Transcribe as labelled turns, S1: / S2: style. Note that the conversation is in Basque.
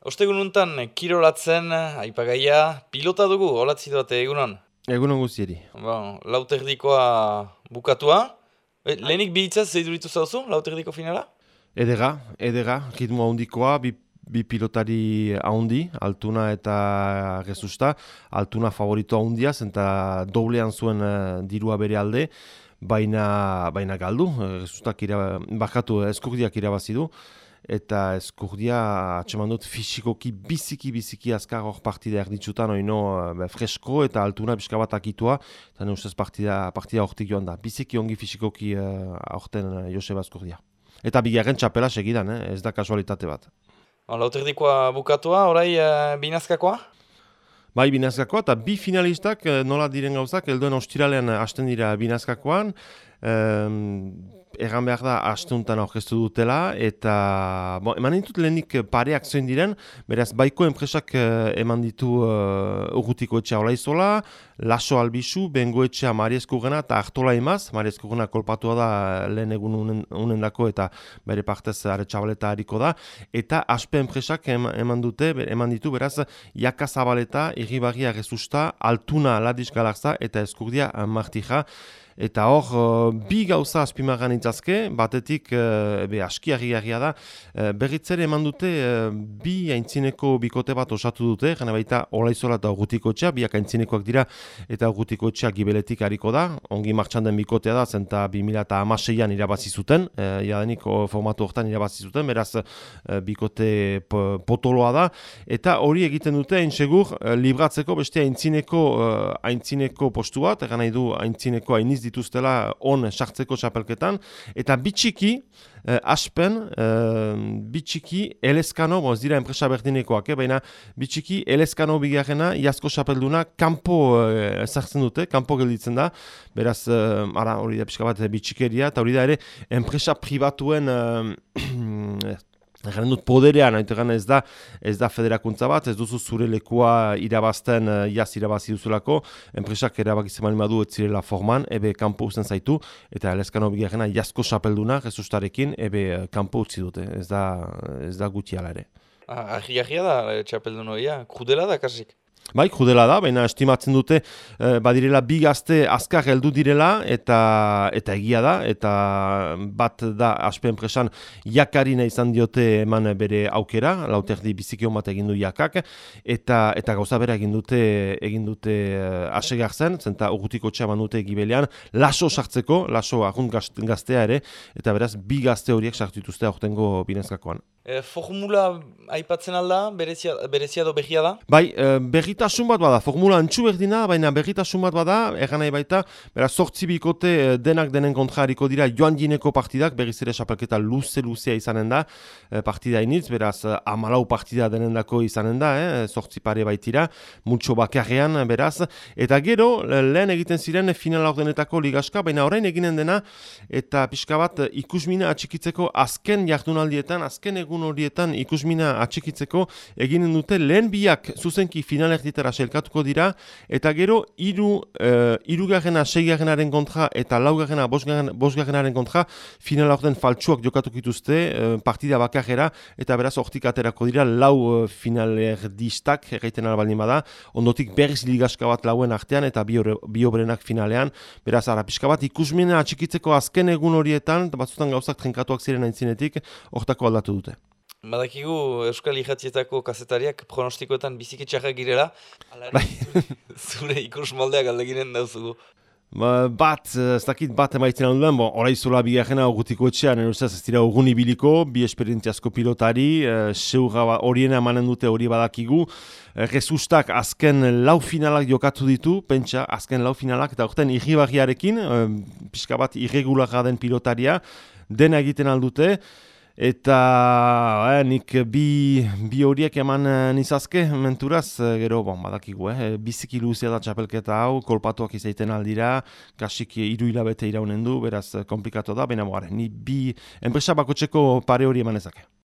S1: Ostegun untan, kirolatzen, aipagaia, pilota dugu, olatzi duate egunon?
S2: Egunon guztieri.
S1: Bon, lauterdikoa bukatua. E, lehenik bihitzaz zeiduritu zauzu, lauterdiko finala?
S2: Edera, edera, ritmo handikoa, bi, bi pilotari handi, altuna eta rezusta. Altuna favorito handia, zenta doblean zuen uh, dirua bere alde, baina, baina galdu, rezustak bakatu eskurdiak irabazi du eta eskurdia atseman dut fizikoki biziki biziki azkar hor partida erditzutan oino be, fresko eta altuna pixka bat akitua eta ne ustez partida, partida hortik joan da biziki ongi fizikoki uh, aurten uh, Joseba eskurdia eta bigarren txapela segidan, eh? ez da kasualitate bat
S1: Lauterdikoa bukatua, orai uh, binazkakoa?
S2: Bai, binazkakoa, eta bi finalistak nola diren gauzak, elduen ostiralean hasten dira binazkakoan, Egan behar da, astuntan aurkeztu dutela, eta bon, eman ditut lehenik pareak zoin diren, beraz, baiko enpresak uh, eman ditu uh, urrutiko etxea hola izola, laso albizu, bengo etxea mariezko gena, eta hartola emaz, mariezko gena kolpatua da lehen egun unen, dako, eta bere partez are txabaleta hariko da, eta aspe enpresak eman dute, eman ditu, beraz, jaka zabaleta, irribarria rezusta, altuna ladiz galarza, eta eskurdia martija, Eta hor, uh, bi gauza azpimagan itzazke, batetik uh, be, askiarri da, uh, berritzere eman dute bi aintzineko bikote bat osatu dute, jena baita olaizola eta urrutiko txea, biak aintzinekoak dira eta urrutiko txea gibeletik hariko da, ongi martxan den bikotea da, zenta 2006an irabazi zuten, uh, jadenik formatu hortan irabazi zuten, beraz bikote potoloa da, eta hori egiten dute, segur libratzeko beste aintzineko, aintzineko postu bat, egan nahi aintzineko ainiz dituztela on sartzeko txapelketan, eta bitxiki, eh, aspen, eh, bitxiki, elezkano, bo, ez dira enpresa berdinekoak, eh, baina bitxiki, elezkano bigarrena, jasko txapelduna, kanpo eh, sartzen dute, kanpo gelditzen da, beraz, eh, ara, hori da pixka bat bitxikeria, eta hori da ere, enpresa pribatuen eh, Garen dut poderean, ez da, ez da federakuntza bat, ez duzu zure lekua irabazten, uh, jaz irabazi duzulako, enpresak erabakitzen mali madu ez zirela forman, ebe kanpo usten zaitu, eta elezkano bigarrena jazko xapelduna, jesustarekin, ebe uh, kanpo utzi dute, ez da, ez da guti ere.
S1: Ah, ahi, da, eh, txapeldun hori, krudela da, kasik?
S2: Bai, krudela da, baina estimatzen dute e, badirela bi gazte azkar heldu direla eta eta egia da, eta bat da aspen presan jakarina izan diote eman bere aukera, lauterdi bizikion bat egin du jakak, eta eta gauza bera egin dute egin dute uh, asegar zen, zenta urrutiko txaman dute gibelean, laso sartzeko, laso ahunt gaztea ere, eta beraz bi gazte horiek sartu dituzte aurtengo binezkakoan.
S1: E, formula aipatzen alda, berezia, berezia do behia da?
S2: Bai, e, berritasun bat bada, formula antxu berdina, baina berritasun bat bada, egan baita, bera sortzi bikote e, denak denen kontra hariko dira joan gineko partidak, berriz ere xapelketa luze-luzea izanen da, e, partida initz, beraz amalau partida denen dako izanen da, eh, sortzi pare baitira, multxo bakarrean, beraz, eta gero, lehen egiten ziren final ordenetako ligaska, baina orain eginen dena, eta pixka bat ikusmina atxikitzeko azken jardunaldietan, azken egun horietan ikusmina atxikitzeko eginen dute lehen biak zuzenki finalerditara selkatuko dira eta gero iru, uh, irugarrena seigarrenaren kontra eta laugarrena bosgarrenaren kontra finala orden faltsuak jokatuko dituzte uh, partida bakarrera eta beraz hortik aterako dira lau uh, finalerdistak erraiten albaldin bada ondotik berriz ligaska bat lauen artean eta biobrenak finalean beraz ara pixka bat ikusmina atxikitzeko azken egun horietan batzutan gauzak trenkatuak ziren aintzinetik hortako aldatu dute.
S1: Badakigu Euskal Ijatzietako kazetariak pronostikoetan bizikitxarrak girela. Bai. Zure ikus moldeak aldeginen dauzugu.
S2: Ba, bat, ez dakit bat emaitzen hau duen, horai zola bigarrena ogutiko etxean, ez dira ugun ibiliko, bi esperientziazko pilotari, e, seurra horiena emanen dute hori badakigu. E, Rezustak azken lau finalak jokatu ditu, pentsa, azken lau finalak, eta orten irribarriarekin, e, pixka bat irregularra den pilotaria, dena egiten aldute, Eta eh, nik bi, bi horiek eman eh, nizazke menturaz, eh, gero bon, badakigu, eh, biziki luzea da txapelketa hau, kolpatuak izaiten aldira, kasik iru hilabete iraunen du, beraz komplikatu da, baina ni bi enpresa bakotxeko pare hori eman ezake.